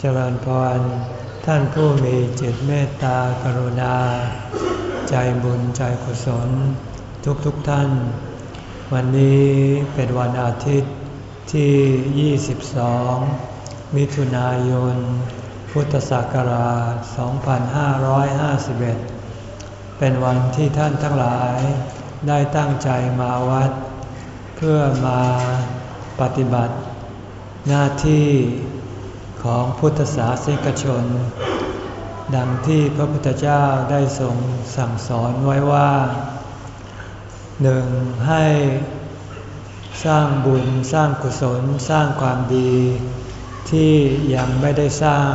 เจริญพร ท่านผู้มีจิตเมตตากรุณา ใจบุญใจกุศล ทุกทุกท่าน วันนี้เป็นวันอาทิตย์ที่ 22 มิถุนายน พุทธศักราช 2551 เป็นวันที่ท่านทั้งหลายได้ตั้งใจมาวัด เพื่อมาปฏิบัติ หน้าที่ ของพุทธศาสนิกชน ดังที่พระพุทธเจ้าได้ทรงสั่งสอนไว้ว่าหนึ่งให้สร้างบุญสร้างกุศลสร้างความดี ที่ยังไม่ได้สร้าง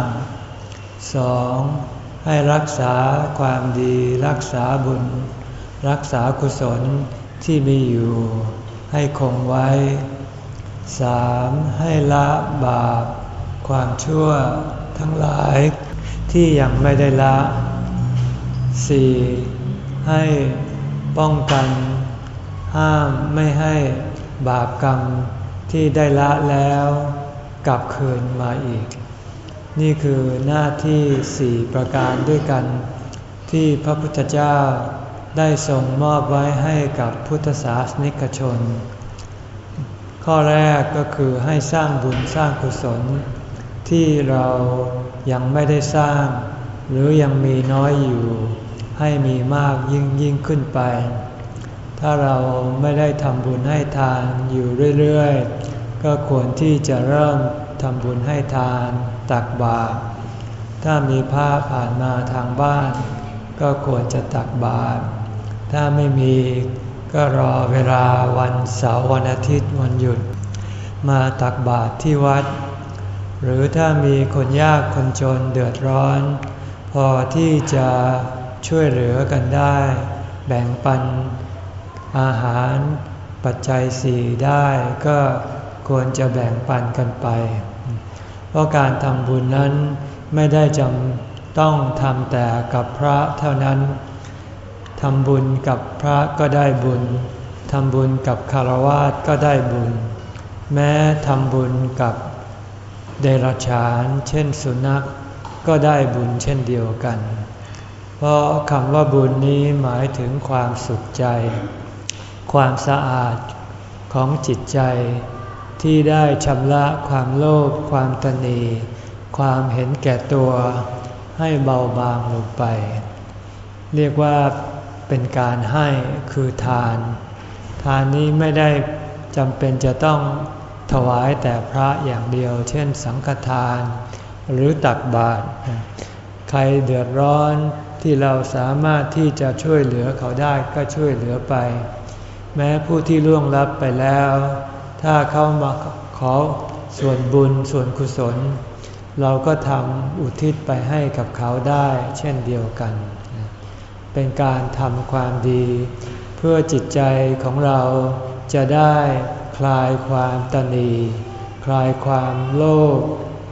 สองให้รักษาความดี รักษาบุญ รักษากุศลที่มีอยู่ ให้คงไว้สามให้ละบาป ความชั่วทั้งหลายที่ยังไม่ได้ละสี่ให้ป้องกัน ห้ามไม่ให้บาปกรรมที่ได้ละแล้วกลับคืนมาอีก นี่คือหน้าที่สี่ประการด้วยกัน ที่พระพุทธเจ้าได้ทรงมอบไว้ให้กับพุทธศาสนิกชน ข้อแรกก็คือให้สร้างบุญสร้างกุศล ที่เรายังไม่ได้สร้าง หรือยังมีน้อยอยู่ ให้มีมากยิ่งยิ่งขึ้นไป ถ้าเราไม่ได้ทำบุญให้ทานอยู่เรื่อยๆ ก็ควรที่จะเริ่มทำบุญให้ทานตักบาตรถ้ามีพระผ่านมาทางบ้าน ก็ควรจะตักบาตรถ้าไม่มีก็รอเวลาวันเสาร์วันอาทิตย์วันหยุด มาตักบาตรที่วัด หรือถ้ามีคนยากคนจนเดือดร้อน พอที่จะช่วยเหลือกันได้ แบ่งปัน อาหารปัจจัยสี่ได้ก็ควรจะแบ่งปันกันไป เพราะการทำบุญนั้นไม่ได้จำต้องทำแต่กับพระเท่านั้นทำบุญกับพระก็ได้บุญทำบุญกับคารวะก็ได้บุญ แม้ทำบุญกับ เดรัจฉานเช่นสุนัขก็ได้บุญเช่นเดียวกัน เพราะคำว่าบุญนี้หมายถึงความสุขใจ ความสะอาดของจิตใจ ที่ได้ชำระความโลภความตนี ความเห็นแก่ตัวให้เบาบางลงไป เรียกว่าเป็นการให้คือทาน ทานนี้ไม่ได้จำเป็นจะต้อง ถวายแต่พระอย่างเดียว เช่นสังฆทาน หรือตักบาตรใครเดือดร้อนที่เราสามารถที่จะช่วยเหลือเขาได้ก็ช่วยเหลือไป แม้ผู้ที่ล่วงลับไปแล้ว ถ้าเขามาขอส่วนบุญส่วนกุศล เราก็ทำอุทิศไปให้กับเขาได้ เช่นเดียวกัน เป็นการทำความดี เพื่อจิตใจของเราจะได้ ลายความตนี คลายความโลภ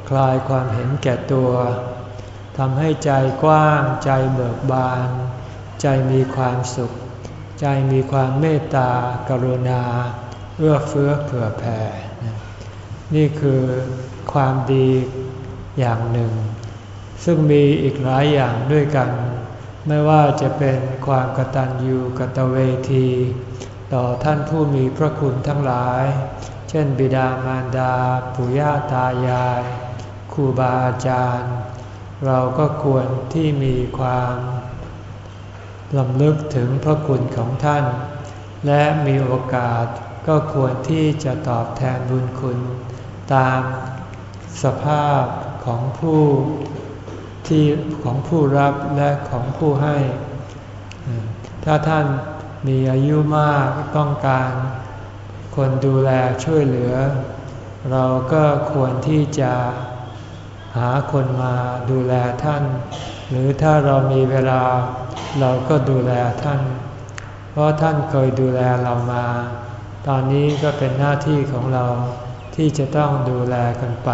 คลายความเห็นแก่ตัวทำให้ใจกว้าง ใจเบิกบาน ใจมีความสุข ใจมีความเมตตากรุณา เอื้อเฟื้อเผื่อแผ่ นี่คือความดีอย่างหนึ่ง ซึ่งมีอีกหลายอย่างด้วยกัน ไม่ว่าจะเป็นความกตัญญูกตเวที ต่อท่านผู้มีพระคุณทั้งหลาย เช่น บิดามารดาปุย่าตายายครูบาอาจารย์ เราก็ควรที่มีความลำลึกถึงพระคุณของท่าน และมีโอกาสก็ควรที่จะตอบแทนบุญคุณ ตามสภาพของผู้ที่ของผู้รับและของผู้ให้ ถ้าท่าน มีอายุมากต้องการคนดูแลช่วยเหลือ เราก็ควรที่จะหาคนมาดูแลท่าน หรือถ้าเรามีเวลาเราก็ดูแลท่าน เพราะท่านเคยดูแลเรามา ตอนนี้ก็เป็นหน้าที่ของเราที่จะต้องดูแลกันไป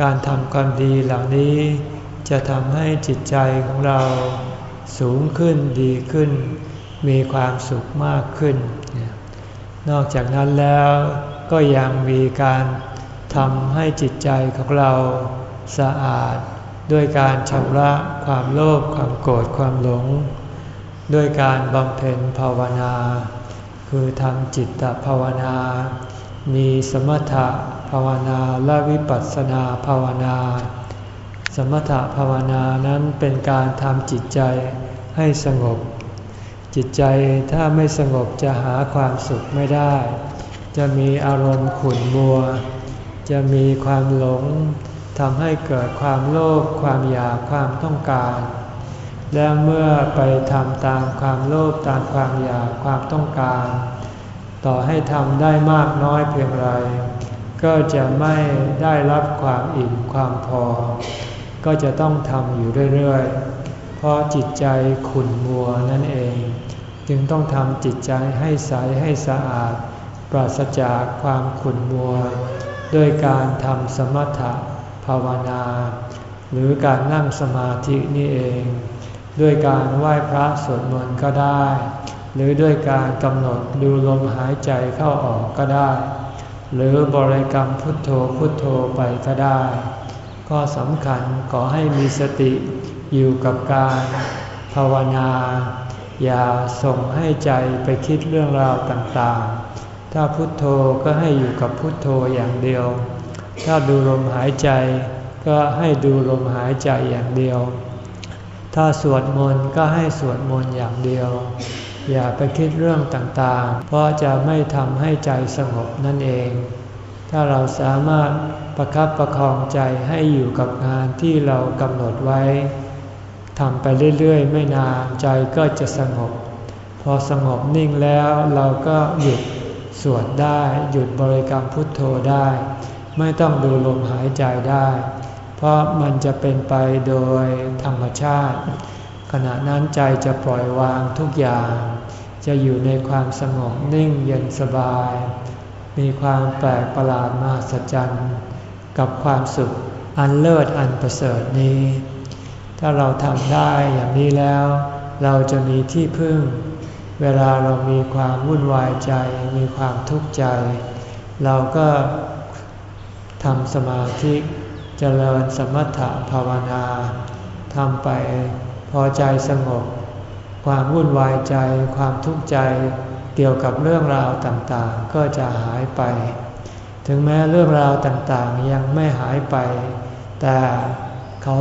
การทำความดีเหล่านี้จะทำให้จิตใจของเรา สูงขึ้นดีขึ้น มีความสุขมากขึ้น นอกจากนั้นแล้วก็ยังมีการทำให้จิตใจของเราสะอาด ด้วยการชำระความโลภความโกรธความหลง ด้วยการบำเพ็ญภาวนา คือทำจิตตภาวนา มีสมถะภาวนาและวิปัสสนาภาวนา สมถะภาวนานั้นเป็นการทำจิตใจให้สงบ จิตใจถ้าไม่สงบจะหาความสุขไม่ได้ จะมีอารมณ์ขุ่นมัว จะมีความหลงทำให้เกิดความโลภความอยากความต้องการ และเมื่อไปทำตามความโลภตามความอยากความต้องการ ต่อให้ทำได้มากน้อยเพียงไร ก็จะไม่ได้รับความอิ่มความพอ ก็จะต้องทำอยู่เรื่อยๆ เพราะจิตใจขุ่นมัวนั่นเอง จึงต้องทำจิตใจให้ใสให้สะอาด ปราศจากความขุ่นมัวด้วยการทำสมถะภาวนา หรือการนั่งสมาธินี่เอง ด้วยการไหว้พระสวดมนต์ก็ได้ หรือด้วยการกำหนดดูลมหายใจเข้าออกก็ได้ หรือบริกรรมพุทโธพุทโธไปก็ได้ ก็สำคัญขอให้มีสติอยู่กับการภาวนา อย่าส่งให้ใจไปคิดเรื่องราวต่างๆ ถ้าพุทโธก็ให้อยู่กับพุทโธอย่างเดียว ถ้าดูลมหายใจก็ให้ดูลมหายใจอย่างเดียว ถ้าสวดมนต์ก็ให้สวดมนต์อย่างเดียว อย่าไปคิดเรื่องต่างๆ เพราะจะไม่ทำให้ใจสงบนั่นเอง ถ้าเราสามารถประคับประคองใจให้อยู่กับงานที่เรากำหนดไว้ทำไปเรื่อยๆ ไม่นานใจก็จะสงบ พอสงบนิ่งแล้วเราก็หยุดสวดได้ หยุดบริกรรมพุทโธได้ ไม่ต้องดูลมหายใจได้ เพราะมันจะเป็นไปโดยธรรมชาติ ขณะนั้นใจจะปล่อยวางทุกอย่าง จะอยู่ในความสงบนิ่งเย็นสบาย มีความแปลกประหลาดมหัศจรรย์กับความสุขอันเลิศอันประเสริฐนี้ ถ้าเราทำได้อย่างนี้แล้ว เราจะมีที่พึ่ง เวลาเรามีความวุ่นวายใจ มีความทุกข์ใจ เราก็ทำสมาธิเจริญสมถะภาวนาทำไปพอใจสงบ ความวุ่นวายใจ ความทุกข์ใจ เกี่ยวกับเรื่องราวต่างๆ ก็จะหายไป ถึงแม้เรื่องราวต่างๆยังไม่หายไป แต่เขา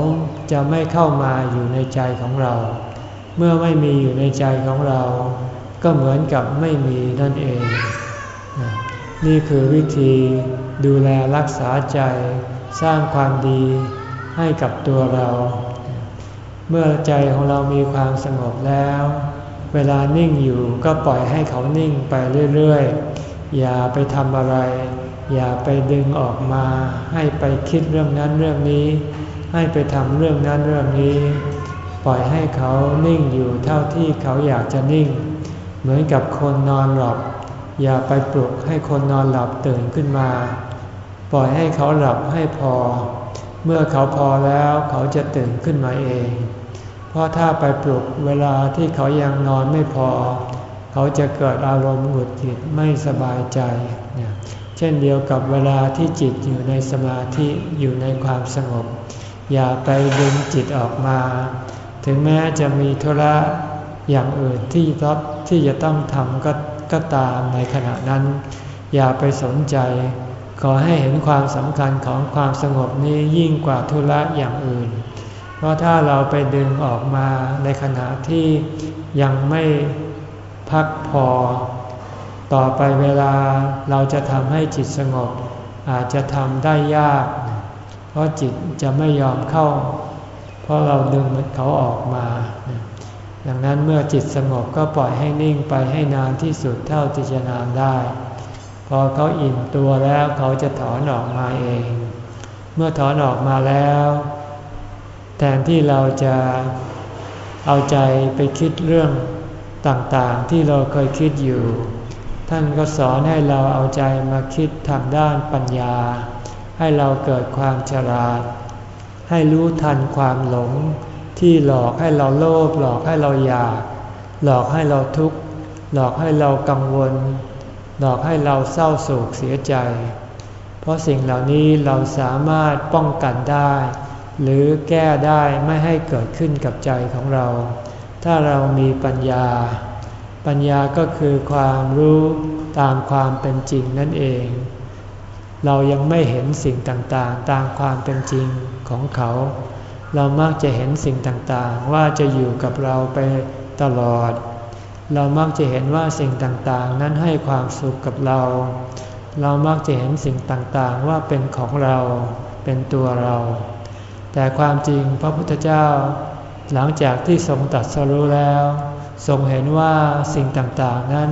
จะไม่เข้ามาอยู่ในใจของเรา เมื่อไม่มีอยู่ในใจของเรา ก็เหมือนกับไม่มีนั่นเอง นี่คือวิธีดูแลรักษาใจ สร้างความดีให้กับตัวเรา เมื่อใจของเรามีความสงบแล้ว เวลานิ่งอยู่ก็ปล่อยให้เขานิ่งไปเรื่อยๆ อย่าไปทำอะไร อย่าไปดึงออกมา ให้ไปคิดเรื่องนั้นเรื่องนี้ ให้ไปทำเรื่องนั้นเรื่องนี้ ปล่อยให้เขานิ่งอยู่เท่าที่เขาอยากจะนิ่ง เหมือนกับคนนอนหลับ อย่าไปปลุกให้คนนอนหลับตื่นขึ้นมา ปล่อยให้เขาหลับให้พอ เมื่อเขาพอแล้วเขาจะตื่นขึ้นมาเอง เพราะถ้าไปปลุกเวลาที่เขายังนอนไม่พอ เขาจะเกิดอารมณ์หงุดหงิดไม่สบายใจเนี่ยเช่นเดียวกับเวลาที่จิตอยู่ในสมาธิอยู่ในความสงบ อย่าไปดึงจิตออกมา ถึงแม้จะมีธุระอย่างอื่นที่ต้องที่จะต้องทำก็ก็ตามในขณะนั้น อย่าไปสนใจ ขอให้เห็นความสำคัญของความสงบนี้ยิ่งกว่าธุระอย่างอื่น เพราะถ้าเราไปดึงออกมาในขณะที่ยังไม่พักพอ ต่อไปเวลาเราจะทำให้จิตสงบ อาจจะทำได้ยาก เพราะจิตจะไม่ยอมเข้า เพราะเราดึงมันเขาออกมา ดังนั้นเมื่อจิตสงบก็ปล่อยให้นิ่งไปให้นานที่สุดเท่าที่จะนานได้ พอเขาอิ่มตัวแล้วเขาจะถอนออกมาเอง เมื่อถอนออกมาแล้ว แทนที่เราจะเอาใจไปคิดเรื่องต่างๆ ที่เราเคยคิดอยู่ ท่านก็สอนให้เราเอาใจมาคิดทางด้านปัญญา ให้เราเกิดความฉลาด ให้รู้ทันความหลง ที่หลอกให้เราโลภหลอกให้เราอยาก หลอกให้เราทุกข์หลอกให้เรากังวล หลอกให้เราเศร้าโศกเสียใจ เพราะสิ่งเหล่านี้เราสามารถป้องกันได้ หรือแก้ได้ไม่ให้เกิดขึ้นกับใจของเรา ถ้าเรามีปัญญา ปัญญาก็คือความรู้ตามความเป็นจริงนั่นเอง เรายังไม่เห็นสิ่งต่างๆ ตามความเป็นจริงของเขา เรามักจะเห็นสิ่งต่างๆ ว่าจะอยู่กับเราไปตลอด เรามักจะเห็นว่าสิ่งต่างๆ นั้นให้ความสุขกับเรา เรามักจะเห็นสิ่งต่างๆ ว่าเป็นของเรา เป็นตัวเรา แต่ความจริงพระพุทธเจ้า หลังจากที่ทรงตัดสรู้แล้ว ทรงเห็นว่าสิ่งต่างๆนั้น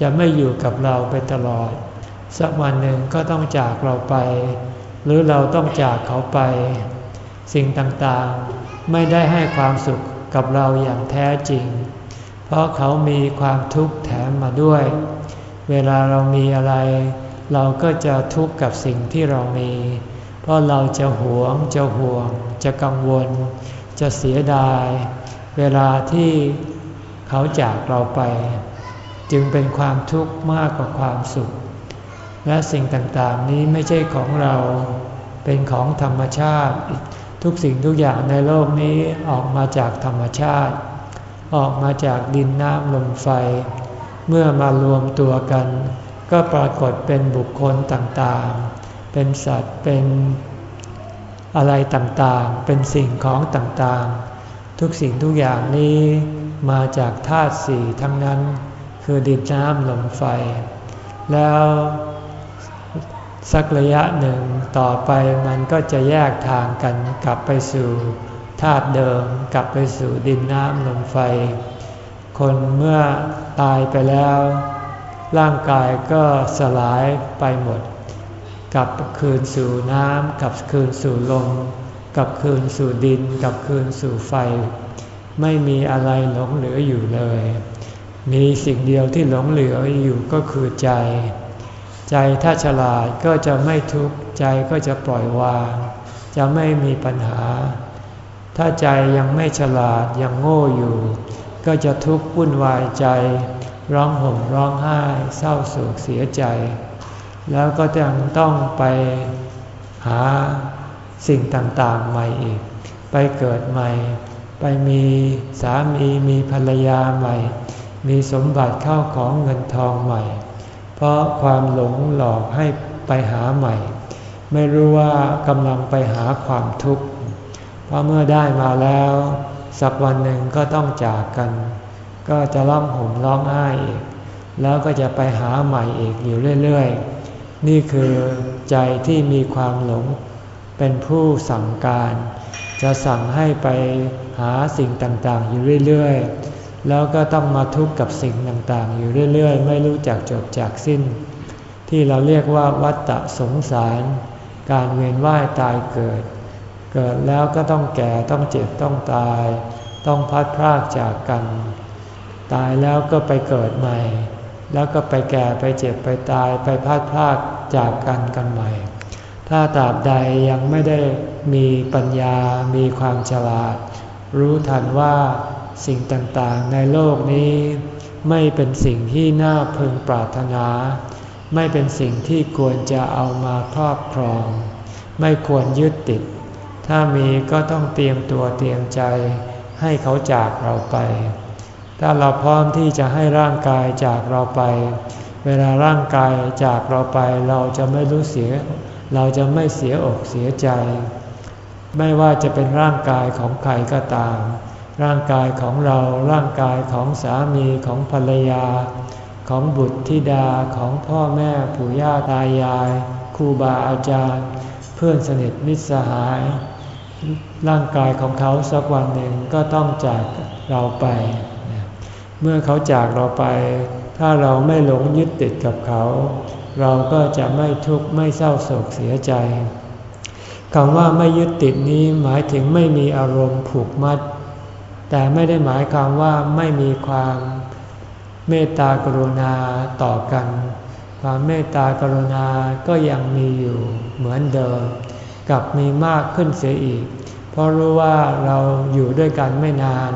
จะไม่อยู่กับเราไปตลอด สักวันหนึ่งก็ต้องจากเราไป หรือเราต้องจากเขาไป สิ่งต่างๆไม่ได้ให้ความสุขกับเราอย่างแท้จริง เพราะเขามีความทุกข์แถมมาด้วย เวลาเรามีอะไร เราก็จะทุกข์กับสิ่งที่เรามี เพราะเราจะหวงจะห่วง จะกังวล จะเสียดาย เวลาที่เขาจากเราไป จึงเป็นความทุกข์มากกว่าความสุข และสิ่งต่างๆนี้ไม่ใช่ของเราเป็นของธรรมชาติ ทุกสิ่งทุกอย่างในโลกนี้ออกมาจากธรรมชาติ ออกมาจากดินน้ำลมไฟ เมื่อมารวมตัวกัน ก็ปรากฏเป็นบุคคลต่างๆ เป็นสัตว์เป็นอะไรต่างๆ เป็นสิ่งของต่างๆ ทุกสิ่งทุกอย่างนี้มาจากธาตุสี่ทั้งนั้น คือดินน้ำลมไฟ แล้วสักระยะหนึ่งต่อไปมันก็จะแยกทางกันกลับไปสู่ธาตุเดิมกลับไปสู่ดินน้ำลมไฟ คนเมื่อตายไปแล้ว ร่างกายก็สลายไปหมด กลับคืนสู่น้ำกลับคืนสู่ลมกลับคืนสู่ดินกลับคืนสู่ไฟ ไม่มีอะไรหลงเหลืออยู่เลย มีสิ่งเดียวที่หลงเหลืออยู่ก็คือใจ ใจถ้าฉลาดก็จะไม่ทุกข์ใจก็จะปล่อยวาง จะไม่มีปัญหา ถ้าใจยังไม่ฉลาดยังโง่อยู่ ก็จะทุกข์วุ่นวายใจ ร้องห่มร้องไห้เศร้าโศกเสียใจ แล้วก็ยังต้องไปหาสิ่งต่างๆใหม่อีก ไปเกิดใหม่ ไปมีสามีมีภรรยาใหม่ มีสมบัติเข้าของเงินทองใหม่ เพราะความหลงหลอกให้ไปหาใหม่ ไม่รู้ว่ากำลังไปหาความทุกข์ เพราะเมื่อได้มาแล้ว สักวันหนึ่งก็ต้องจากกัน ก็จะร้องห่มร้องไห้อีก แล้วก็จะไปหาใหม่อีกอยู่เรื่อย ๆ นี่คือใจที่มีความหลง เป็นผู้สั่งการ จะสั่งให้ไปหาสิ่งต่างๆ อยู่เรื่อยๆ แล้วก็ต้องมาทุกข์กับสิ่งต่างๆ อยู่เรื่อยๆ ไม่รู้จักจบจากสิ้น ที่เราเรียกว่าวัฏฏะสงสาร การเวียนว่ายตายเกิด เกิดแล้วก็ต้องแก่ต้องเจ็บต้องตาย ต้องพัดพรากจากกัน ตายแล้วก็ไปเกิดใหม่ แล้วก็ไปแก่ไปเจ็บไปตายไปพลาดพลาดจากกันกันใหม่ ถ้าตราบใดยังไม่ได้มีปัญญา มีความฉลาด รู้ทันว่าสิ่งต่างๆในโลกนี้ ไม่เป็นสิ่งที่น่าพึงปรารถนา ไม่เป็นสิ่งที่ควรจะเอามาครอบครอง ไม่ควรยึดติด ถ้ามีก็ต้องเตรียมตัวเตรียมใจให้เขาจากเราไป ถ้าเราพร้อมที่จะให้ร่างกายจากเราไป เวลาร่างกายจากเราไป เราจะไม่รู้เสีย เราจะไม่เสียอกเสียใจ ไม่ว่าจะเป็นร่างกายของใครก็ตาม ร่างกายของเราร่างกายของสามีของภรรยา ของบุตรธิดาของพ่อแม่ปู่ย่าตายายครูบาอาจารย์ เพื่อนสนิทมิตรสหาย ร่างกายของเขาสักวันหนึ่งก็ต้องจากเราไป เมื่อเขาจากเราไป ถ้าเราไม่หลงยึดติดกับเขา เราก็จะไม่ทุกข์ไม่เศร้าโศกเสียใจคำว่าไม่ยึดติดนี้หมายถึงไม่มีอารมณ์ผูกมัด แต่ไม่ได้หมายความว่าไม่มีความเมตตากรุณาต่อกัน ความเมตตากรุณาก็ยังมีอยู่เหมือนเดิม กับมีมากขึ้นเสียอีก เพราะรู้ว่าเราอยู่ด้วยกันไม่นาน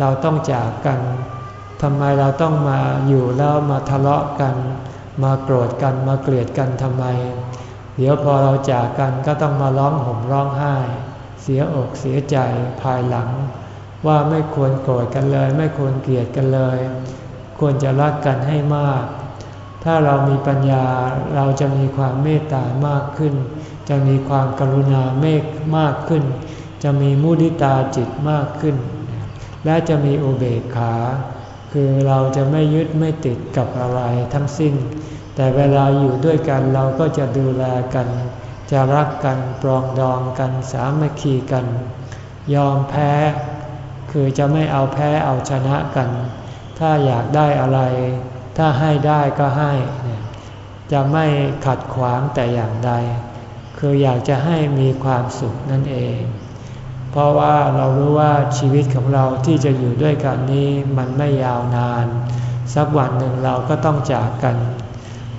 เราต้องจากกัน ทำไมเราต้องมาอยู่แล้วมาทะเลาะกัน มาโกรธกันมาเกลียดกันทำไม เดี๋ยวพอเราจากกันก็ต้องมาร้องห่มร้องไห้ เสียอกเสียใจภายหลัง ว่าไม่ควรโกรธกันเลย ไม่ควรเกลียดกันเลย ควรจะรักกันให้มาก ถ้าเรามีปัญญาเราจะมีความเมตตามากขึ้น จะมีความกรุณาเมฆมากขึ้น จะมีมุทิตาจิตมากขึ้น และจะมีอุเบกขา คือเราจะไม่ยึดไม่ติดกับอะไรทั้งสิ้น แต่เวลาอยู่ด้วยกันเราก็จะดูแลกัน จะรักกันปรองดองกันสามัคคีกัน ยอมแพ้ คือจะไม่เอาแพ้เอาชนะกัน ถ้าอยากได้อะไร ถ้าให้ได้ก็ให้ จะไม่ขัดขวางแต่อย่างใด คืออยากจะให้มีความสุขนั่นเอง เพราะว่าเรารู้ว่าชีวิตของเราที่จะอยู่ด้วยกันนี้มันไม่ยาวนาน สักวันหนึ่งเราก็ต้องจากกัน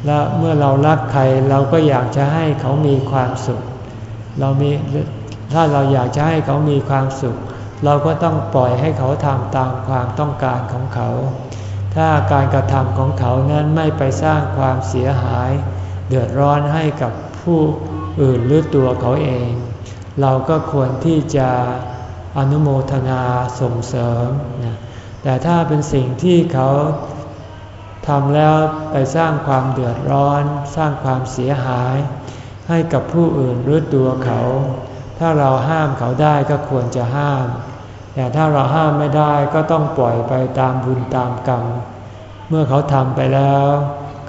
และเมื่อเรารักใครเราก็อยากจะให้เขามีความสุข เรามีถ้าเราอยากจะให้เขามีความสุข เราก็ต้องปล่อยให้เขาทำตามความต้องการของเขา ถ้าการกระทำของเขานั้นไม่ไปสร้างความเสียหาย เดือดร้อนให้กับผู้อื่นหรือตัวเขาเอง เราก็ควรที่จะอนุโมทนาส่งเสริมนะแต่ถ้าเป็นสิ่งที่เขาทำแล้วไปสร้างความเดือดร้อน สร้างความเสียหาย ให้กับผู้อื่นหรือตัวเขา ถ้าเราห้ามเขาได้ก็ควรจะห้าม แต่ถ้าเราห้ามไม่ได้ก็ต้องปล่อยไปตามบุญตามกรรม เมื่อเขาทำไปแล้ว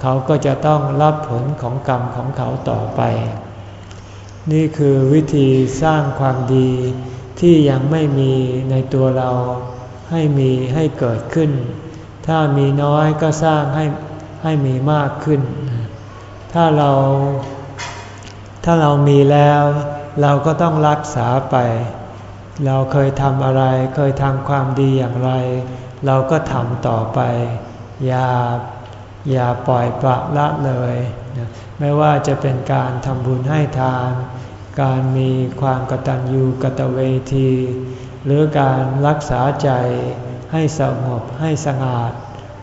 เขาก็จะต้องรับผลของกรรมของเขาต่อไป นี่คือวิธีสร้างความดีที่ยังไม่มีในตัวเราให้มีให้เกิดขึ้น ถ้ามีน้อยก็สร้างให้ให้มีมากขึ้น ถ้าเรา ถ้าเรามีแล้ว เราก็ต้องรักษาไป เราเคยทำอะไร เคยทำความดีอย่างไร เราก็ทำต่อไป อย่าอย่าปล่อยปละละเลย ไม่ว่าจะเป็นการทำบุญให้ทาน การมีความกตัญญูกตเวที หรือการรักษาใจให้สงบให้สงาด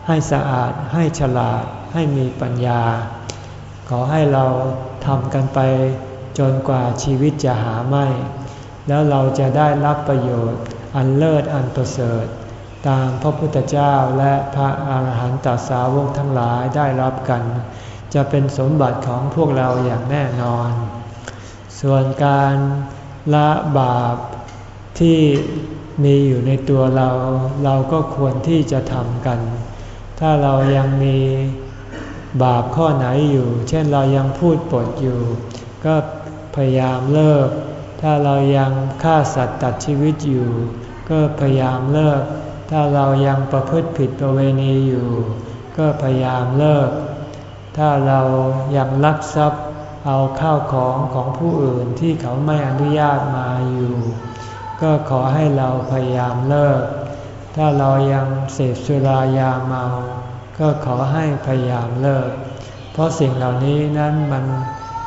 ให้สะอาดให้ฉลาดให้มีปัญญา ขอให้เราทำกันไปจนกว่าชีวิตจะหาไม่ แล้วเราจะได้รับประโยชน์อันเลิศอันประเสริฐ ตามพระพุทธเจ้าและพระอาหารหันตสาวกทั้งหลายได้รับกัน จะเป็นสมบัติของพวกเราอย่างแน่นอน ส่วนการละบาปที่มีอยู่ในตัวเราเราก็ควรที่จะทำกัน ถ้าเรายังมีบาปข้อไหนอยู่ เช่นเรายังพูดปดอยู่ ก็พยายามเลิก ถ้าเรายังฆ่าสัตว์ตัดชีวิตอยู่ ก็พยายามเลิก ถ้าเรายังประพฤติผิดประเวณีอยู่ ก็พยายามเลิก ถ้าเรายังลักทรัพย์เอาข้าวของของผู้อื่นที่เขาไม่อนุญาตมาอยู่ ก็ขอให้เราพยายามเลิก ถ้าเรายังเสพสุรายาเมา ก็ขอให้พยายามเลิก เพราะสิ่งเหล่านี้นั้นมัน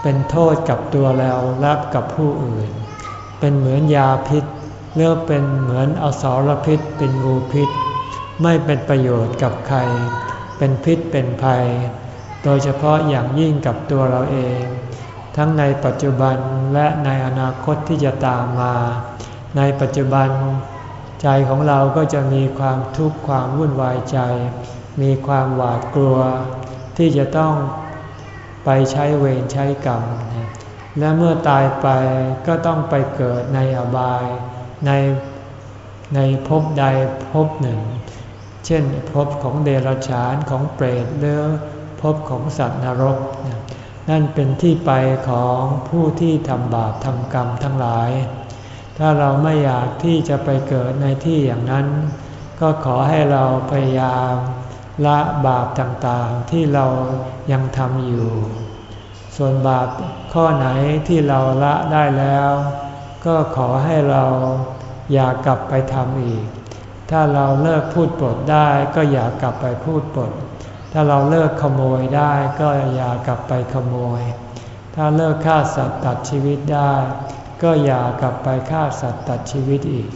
เป็นโทษกับตัวเรารับกับผู้อื่น เป็นเหมือนยาพิษเลือกเป็นเหมือนอสรพิษ เป็นงูพิษ ไม่เป็นประโยชน์กับใคร เป็นพิษเป็นภัย ดยเฉพาะอย่างยิ่งกับตัวเราเอง ทั้งในปัจจุบันและในอนาคตที่จะตามมา ในปัจจุบัน ใจของเราก็จะมีความทุกข์ความวุ่นวายใจ มีความหวาดกลัว ที่จะต้องไปใช้เวรใช้กรรม และเมื่อตายไปก็ต้องไปเกิดในอบาย ในในภพใดภพหนึ่งเช่นภพของเดรัจฉานของเปรตหรือ ภพของสัตว์นรก นั่นเป็นที่ไปของผู้ที่ทำบาปทำกรรมทั้งหลาย ถ้าเราไม่อยากที่จะไปเกิดในที่อย่างนั้น ก็ขอให้เราพยายามละบาปต่างๆที่เรายังทำอยู่ ส่วนบาปข้อไหนที่เราละได้แล้ว ก็ขอให้เราอย่ากลับไปทำอีก ถ้าเราเลิกพูดปดได้ก็อย่ากลับไปพูดปด ถ้าเราเลิกขโมยได้ก็อย่ากลับไปขโมย ถ้าเลิกฆ่าสัตว์ตัดชีวิตได้ ก็อย่ากลับไปฆ่าสัตว์ตัดชีวิตอีก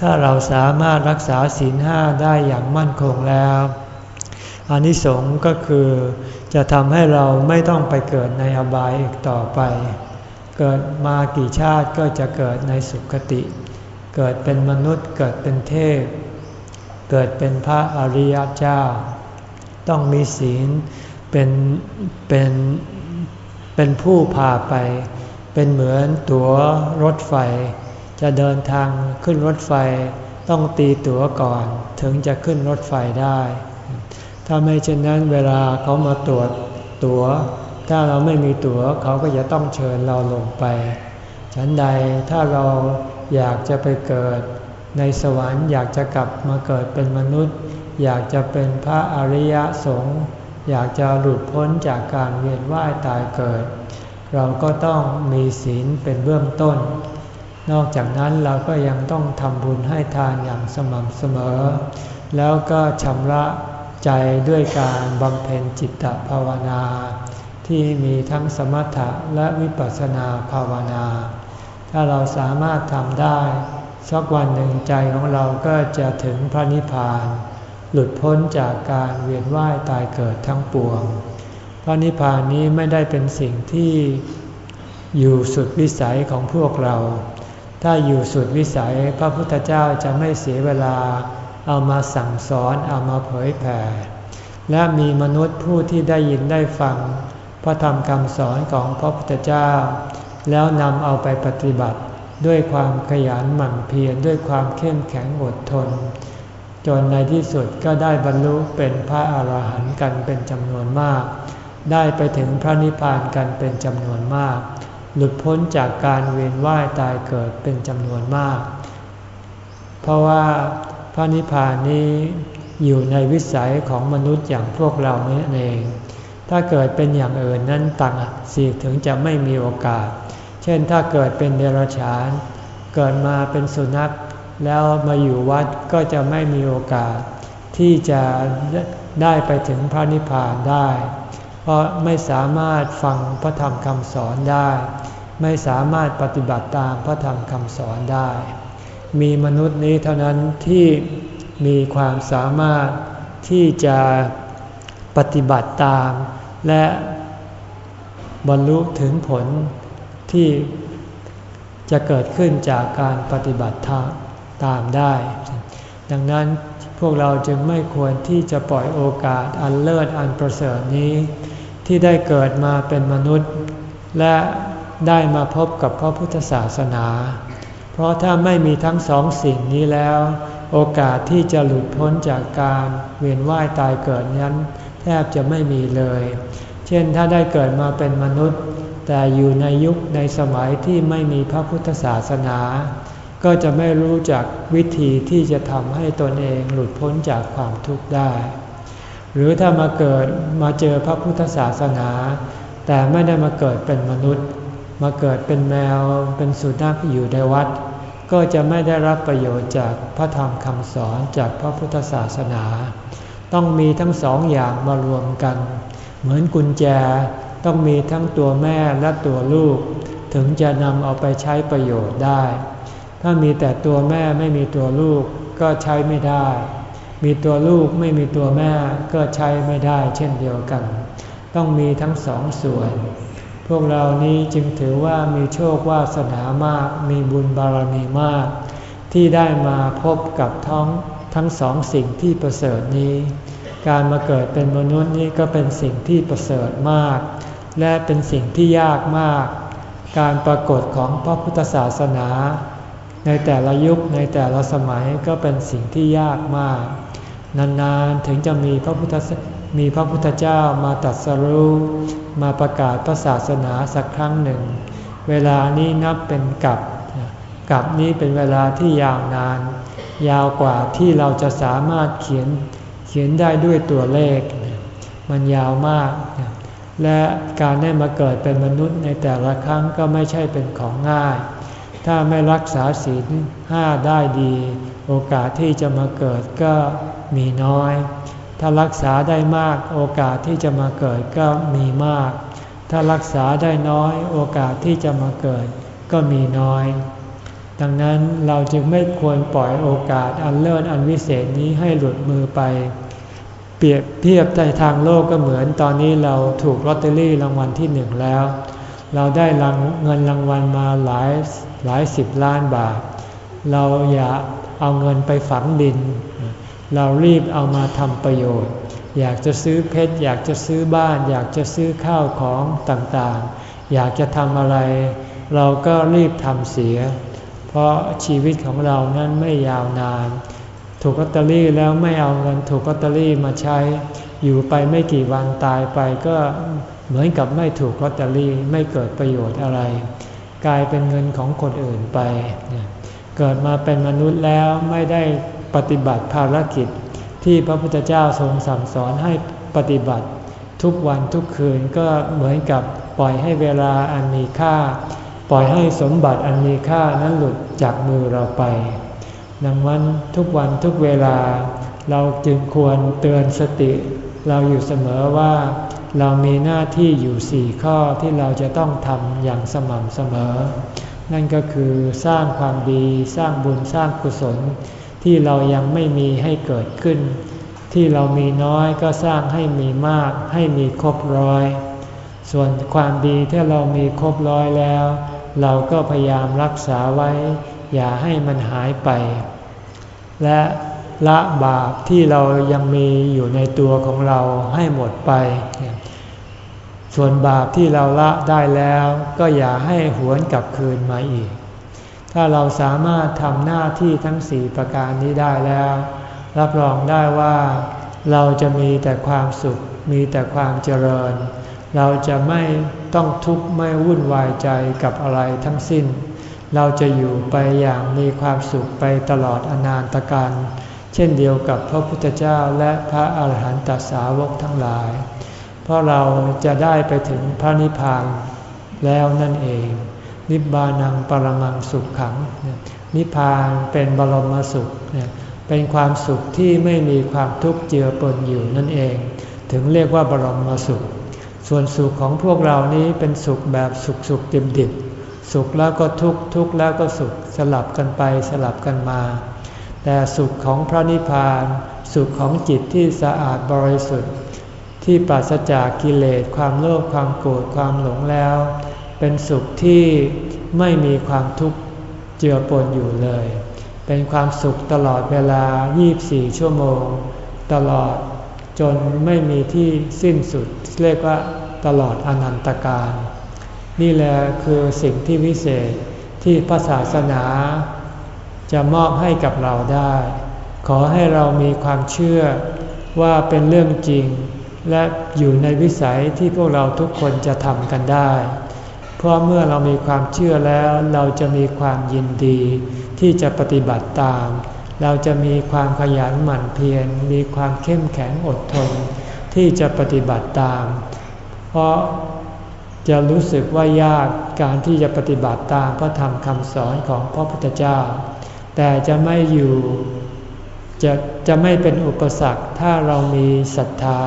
ถ้าเราสามารถรักษาศีลห้าได้อย่างมั่นคงแล้วอานิสงส์ก็คือจะทำให้เราไม่ต้องไปเกิดในอบายอีกต่อไป เกิดมากี่ชาติก็จะเกิดในสุคติ เกิดเป็นมนุษย์เกิดเป็นเทพ เกิดเป็นพระอริยเจ้า ต้องมีศีลเป็นเป็นเป็นผู้พาไป เป็นเหมือนตั๋วรถไฟ จะเดินทางขึ้นรถไฟ ต้องตีตั๋วก่อนถึงจะขึ้นรถไฟได้ ถ้าไม่เช่นนั้นเวลาเขามาตรวจตัว๋ว ถ้าเราไม่มีตัว๋วเขาก็จะต้องเชิญเราลงไป ฉันใดถ้าเราอยากจะไปเกิดในสวรรค์อยากจะกลับมาเกิดเป็นมนุษย์ อยากจะเป็นพระอริยสงฆ์อยากจะหลุดพ้นจากการเวียนว่ายตายเกิด เราก็ต้องมีศีลเป็นเบื้องต้น นอกจากนั้นเราก็ยังต้องทำบุญให้ทานอย่างสม่ำเสมอ แล้วก็ชำระใจด้วยการบำเพ็ญจิตตภาวนา ที่มีทั้งสมถะและวิปัสสนาภาวนา ถ้าเราสามารถทำได้ สักวันหนึ่งใจของเราก็จะถึงพระนิพพาน หลุดพ้นจากการเวียนว่ายตายเกิดทั้งปวง พระนิพพานนี้ไม่ได้เป็นสิ่งที่อยู่สุดวิสัยของพวกเรา ถ้าอยู่สุดวิสัยพระพุทธเจ้าจะไม่เสียเวลา เอามาสั่งสอนเอามาเผยแผ่ และมีมนุษย์ผู้ที่ได้ยินได้ฟัง พระธรรมคำสอนของพระพุทธเจ้า แล้วนำเอาไปปฏิบัติด้วยความขยันหมั่นเพียรด้วยความเข้มแข็งอดทน จนในที่สุดก็ได้บรรลุเป็นพระอาหารหันต์กันเป็นจำนวนมาก ได้ไปถึงพระนิพพานกันเป็นจำนวนมาก หลุดพ้นจากการเวียนว่ายตายเกิดเป็นจำนวนมาก เพราะว่าพระนิพพานนี้อยู่ในวิสัยของมนุษย์อย่างพวกเรานี่เอง ถ้าเกิดเป็นอย่างอื่นนั้นต่างสิถึงจะไม่มีโอกาส เช่นถ้าเกิดเป็นเดรัจฉาน เกิดมาเป็นสุนัข แล้วมาอยู่วัดก็จะไม่มีโอกาสที่จะได้ไปถึงพระนิพพานได้ เพราะไม่สามารถฟังพระธรรมคำสอนได้ ไม่สามารถปฏิบัติตามพระธรรมคำสอนได้ มีมนุษย์นี้เท่านั้นที่มีความสามารถที่จะปฏิบัติตาม และบรรลุถึงผลที่จะเกิดขึ้นจากการปฏิบัติธรรม ตามได้ ดังนั้นพวกเราจึงไม่ควรที่จะปล่อยโอกาสอันเลิศอันประเสริฐนี้ ที่ได้เกิดมาเป็นมนุษย์ และได้มาพบกับพระพุทธศาสนา เพราะถ้าไม่มีทั้งสองสิ่งนี้แล้ว โอกาสที่จะหลุดพ้นจากการเวียนว่ายตายเกิดนั้น แทบจะไม่มีเลย เช่นถ้าได้เกิดมาเป็นมนุษย์ แต่อยู่ในยุคในสมัยที่ไม่มีพระพุทธศาสนา ก็จะไม่รู้จักวิธีที่จะทำให้ตนเองหลุดพ้นจากความทุกข์ได้ หรือถ้ามาเกิดมาเจอพระพุทธศาสนา แต่ไม่ได้มาเกิดเป็นมนุษย์ มาเกิดเป็นแมวเป็นสุนัขอยู่ในวัด ก็จะไม่ได้รับประโยชน์จากพระธรรมคำสอนจากพระพุทธศาสนา ต้องมีทั้งสองอย่างมารวมกัน เหมือนกุญแจต้องมีทั้งตัวแม่และตัวลูก ถึงจะนำเอาไปใช้ประโยชน์ได้ ถ้ามีแต่ตัวแม่ไม่มีตัวลูกก็ใช้ไม่ได้ มีตัวลูกไม่มีตัวแม่ก็ใช้ไม่ได้เช่นเดียวกัน ต้องมีทั้งสองส่วน พวกเรานี้จึงถือว่ามีโชควาสนามาก มีบุญบารมีมาก ที่ได้มาพบกับท้องทั้งสองสิ่งที่ประเสริฐนี้ การมาเกิดเป็นมนุษย์นี้ก็เป็นสิ่งที่ประเสริฐมาก และเป็นสิ่งที่ยากมาก การปรากฏของพระพุทธศาสนา ในแต่ละยุคในแต่ละสมัยก็เป็นสิ่งที่ยากมาก นานๆถึงจะมีพระพุทธมีพระพุทธเจ้ามาตัดสรู้มาประกาศพระศาสนาสักครั้งหนึ่ง เวลานี้นับเป็นกับกับนี้เป็นเวลาที่ยาวนาน ยาวกว่าที่เราจะสามารถเขียนเขียนได้ด้วยตัวเลข มันยาวมาก และการได้มาเกิดเป็นมนุษย์ในแต่ละครั้งก็ไม่ใช่เป็นของง่าย ถ้าไม่รักษาศีลห้าได้ดี โอกาสที่จะมาเกิดก็มีน้อย ถ้ารักษาได้มาก โอกาสที่จะมาเกิดก็มีมาก ถ้ารักษาได้น้อย โอกาสที่จะมาเกิดก็มีน้อย ดังนั้นเราจึงไม่ควรปล่อยโอกาสอันเลิศอันวิเศษนี้ให้หลุดมือไป เปรียบเทียบในทางโลกก็เหมือนตอนนี้เราถูกลอตเตอรี่รางวัลที่หนึ่งแล้ว เราได้งเงินรางวัลมาหลายหลายสิบล้านบาท เราอย่าเอาเงินไปฝังดิน เรารีบเอามาทำประโยชน์ อยากจะซื้อเพชร อยากจะซื้อบ้าน อยากจะซื้อข้าวของต่างๆ อยากจะทำอะไร เราก็รีบทำเสีย เพราะชีวิตของเรานั้นไม่ยาวนาน ถูกลอตเตอรี่แล้วไม่เอาเงินถูกลอตเตอรี่มาใช้ อยู่ไปไม่กี่วันตายไปก็ เหมือนกับไม่ถูกลอตเตอรี่ไม่เกิดประโยชน์อะไร กลายเป็นเงินของคนอื่นไป เกิดมาเป็นมนุษย์แล้วไม่ได้ปฏิบัติภารกิจ ที่พระพุทธเจ้าทรงสั่งสอนให้ปฏิบัติ ทุกวันทุกคืนก็เหมือนกับปล่อยให้เวลาอันมีค่า ปล่อยให้สมบัติอันมีค่านั้นหลุดจากมือเราไป ดังนั้นทุกวันทุกเวลาเราจึงควรเตือนสติ เราอยู่เสมอว่า เรามีหน้าที่อยู่สี่ข้อที่เราจะต้องทำอย่างสม่ำเสมอ นั่นก็คือสร้างความดีสร้างบุญสร้างกุศล ที่เรายังไม่มีให้เกิดขึ้น ที่เรามีน้อยก็สร้างให้มีมากให้มีครบร้อย ส่วนความดีที่เรามีครบร้อยแล้ว เราก็พยายามรักษาไว้ อย่าให้มันหายไป และละบาปที่เรายังมีอยู่ในตัวของเราให้หมดไป ส่วนบาปที่เราละได้แล้วก็อย่าให้หวนกลับคืนมาอีก ถ้าเราสามารถทำหน้าที่ทั้งสี่ประการนี้ได้แล้ว รับรองได้ว่า เราจะมีแต่ความสุข มีแต่ความเจริญ เราจะไม่ต้องทุกข์ไม่วุ่นวายใจกับอะไรทั้งสิ้น เราจะอยู่ไปอย่างมีความสุขไปตลอดอนานตการ เช่นเดียวกับพระพุทธเจ้าและพระอาหารหันตสาวกทั้งหลาย ราะเราจะได้ไปถึงพระนิพพานแล้วนั่นเอง นิบานังปรมังสุขขัง นิพพานเป็นบรมสุข เป็นความสุขที่ไม่มีความทุกข์เจือปนอยู่นั่นเอง ถึงเรียกว่าบรมสุข ส่วนสุขของพวกเรานี้เป็นสุขแบบสุขสุขดิบดิบสุขแล้วก็ทุกข์ทุกข์แล้วก็สุขสลับกันไปสลับกันมา แต่สุขของพระนิพพาน สุขของจิตที่สะอาดบริสุทธิ์ ที่ปราศจากกิเลสความโลภความโกรธความหลงแล้ว เป็นสุขที่ไม่มีความทุกข์เจือปนอยู่เลย เป็นความสุขตลอดเวลา 24 ชั่วโมง ตลอดจนไม่มีที่สิ้นสุด เรียกว่าตลอดอนันตการ นี่แหละคือสิ่งที่วิเศษที่พระศาสนา จะมอบให้กับเราได้ ขอให้เรามีความเชื่อว่าเป็นเรื่องจริง และอยู่ในวิสัยที่พวกเราทุกคนจะทำกันได้ เพราะเมื่อเรามีความเชื่อแล้วเราจะมีความยินดี ที่จะปฏิบัติตาม เราจะมีความขยันหมั่นเพียร มีความเข้มแข็งอดทน ที่จะปฏิบัติตาม เพราะจะรู้สึกว่ายากการที่จะปฏิบัติตามพระธรรมคำสอนของพระพุทธเจ้า แต่จะไม่อยู่จะจะไม่เป็นอุปสรรคถ้าเรามีศรัทธา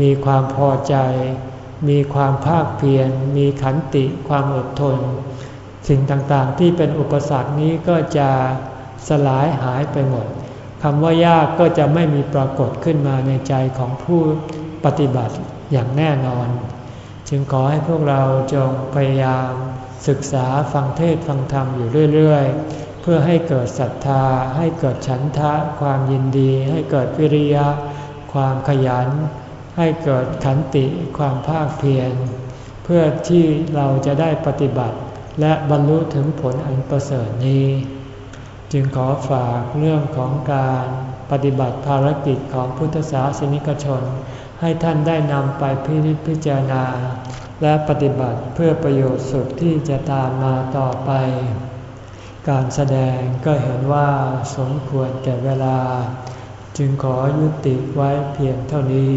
มีความพอใจ มีความภาคเพียร มีขันติความอดทน สิ่งต่างๆที่เป็นอุปสรรคนี้ก็จะสลายหายไปหมดคำว่ายากก็จะไม่มีปรากฏขึ้นมาในใจของผู้ปฏิบัติอย่างแน่นอน จึงขอให้พวกเราจงพยายามศึกษาฟังเทศฟังธรรมอยู่เรื่อยๆ เพื่อให้เกิดศรัทธา ให้เกิดฉันทะ ความยินดี ให้เกิดวิริยะ ความขยัน ให้เกิดขันติความภาคเพียร เพื่อที่เราจะได้ปฏิบัติ และบรรลุถึงผลอันประเสริฐนี้ จึงขอฝากเรื่องของการปฏิบัติภารกิจของพุทธศาสนิกชน ให้ท่านได้นำไปพินิพิจารณา และปฏิบัติเพื่อประโยชน์สุดที่จะตามมาต่อไป การแสดงก็เห็นว่าสมควรแก่เวลา จึงขอยุติไว้เพียงเท่านี้